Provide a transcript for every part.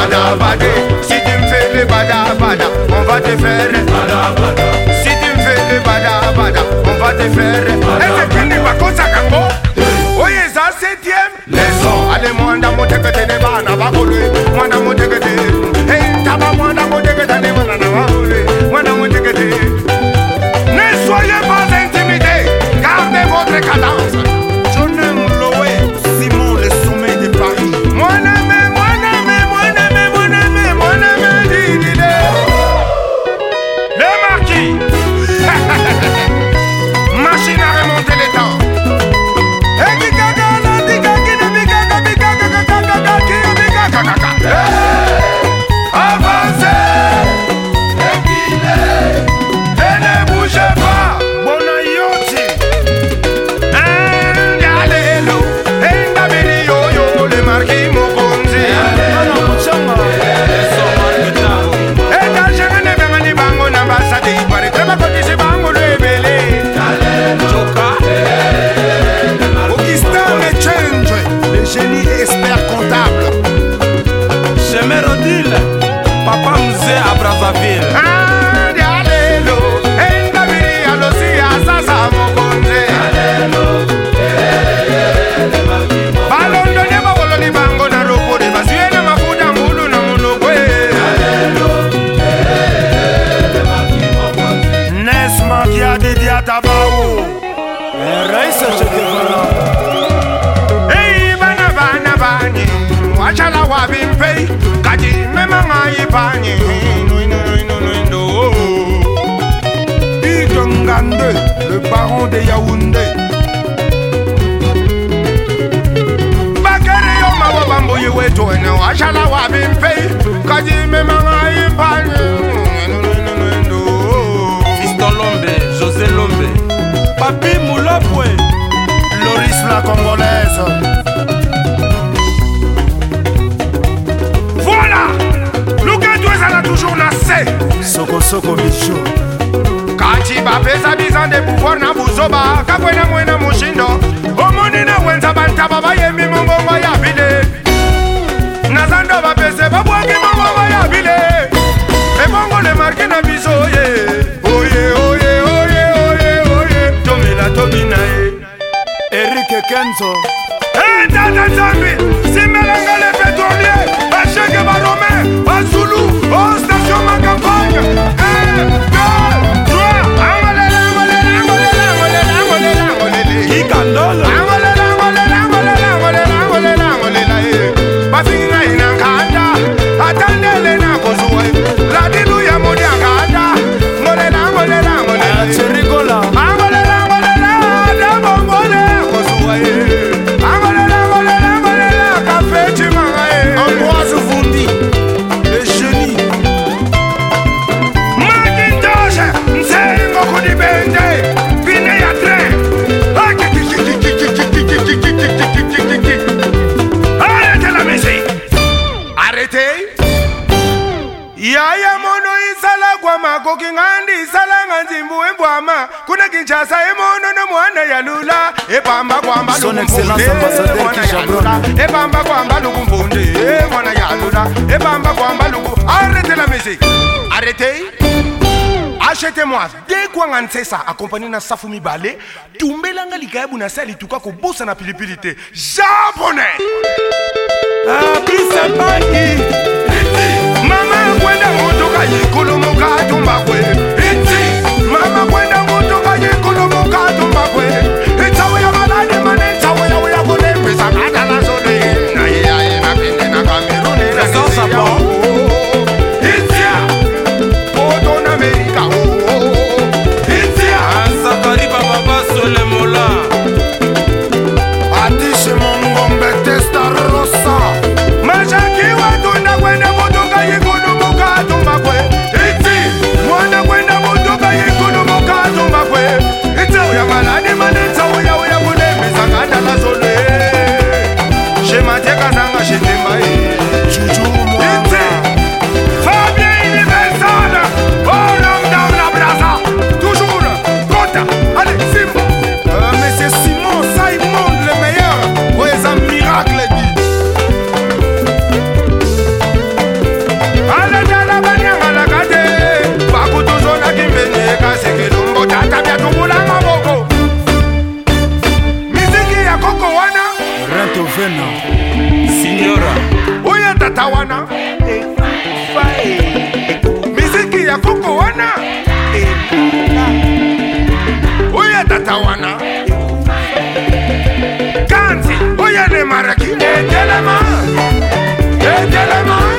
badabada. Si tu me fais le badabada, on va te faire badabada. Si tu me fais le badabada, on va te faire badabada. Oye za septième leçon Ale mwanda motekete Moi dans mon Mwanda bah, oh, motekete Hey t'as pas moi taba mwanda motekete ne bana le baron de Yaoundé bakere yo maboba mbuyi wetu wene wachala wabimpei kadimemanga impani fistolombe josé lombe papi mulopwe loris la congolaise voilà luka tu ezala toujours na se sokosoko bijo bapesa bizande bufor na buzoba kakwena mwena mushindo omoni na wenza bantaba bayembi mongongo ya bile na zando bapese babwaki mongongo ya bile ebongo le marke na biso ye oye oye oye oye oye tomela tomina ye erike kenzo etata eh, nzambi simelanga le petrolie basheke barome ebamba kwamba lukumvundeebamba ebamba kwamba lukumvunde mwana yalula ebamba kwamba luku arrete la musique arrete achetez-moi de kuanga nsesa accompagné na safu mibale tumbelanga likayabu na se alituka kobosa na pilipili te japonais abisabangi mama kwenda motoka yikolomoka atumbakwe iti mama signora oya tata wana miziki ya koko wana oya tata wana kanzi oya nemaraki etelema etelema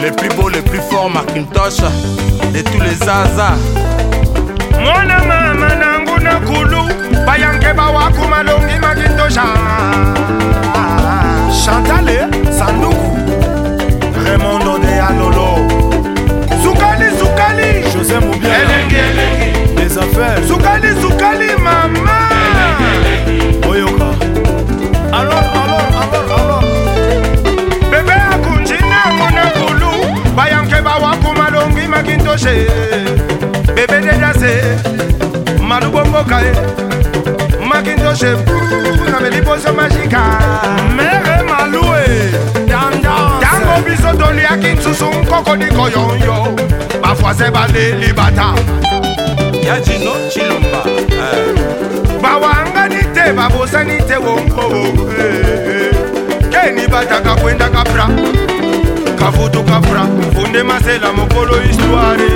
Le plus beau, le plus fort, Macintosh De tous les zaza mona mama nangu na kulu bayange bawaku malongi makintosha chantale sanduku remondo de alolo zukali zukali josé mubi chez vous na meliboso magika mere malue ntango biso toliaki nsusu nkokodiko yoyo bafoise baleli bata ya jino chilomba eh. bawangani te babosani te wongo eh. keni bataka kwendaka pra kafutu kapra funde masela mokolo histware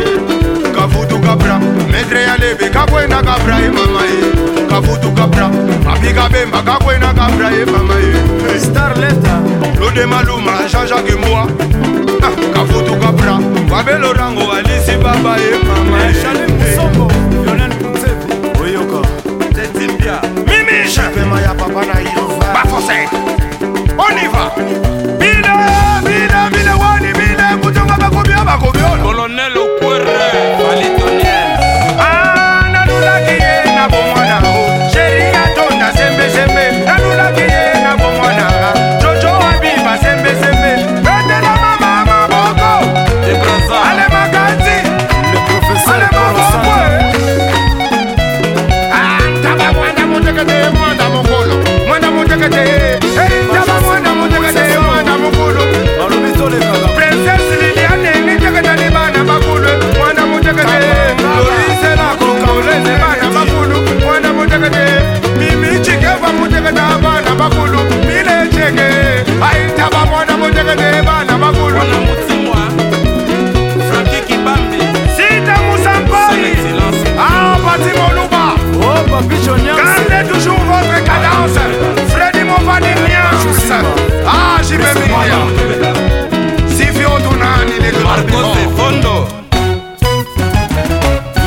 kafutu kapra metre ya lebe kakwenda kapra emama kabemba kakwena kabraye mama ye starleta lode maluma jean-jacque mboa kafutu kabra wabelorango alisi baba ye mama oyoka mimi bafose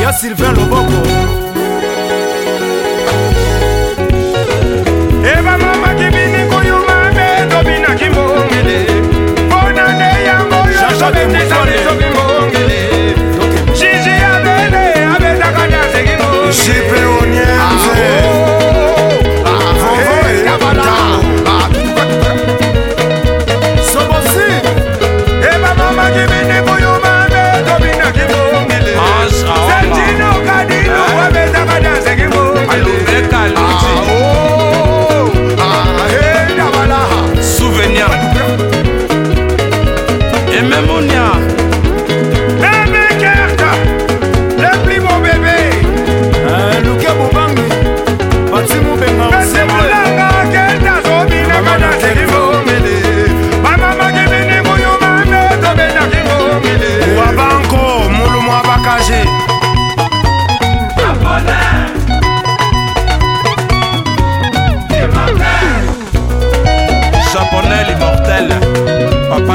ya sylvain loboko ebamamaki bini koyuma be tobinaki mbongele mpo na nde yango yo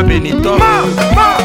béni top.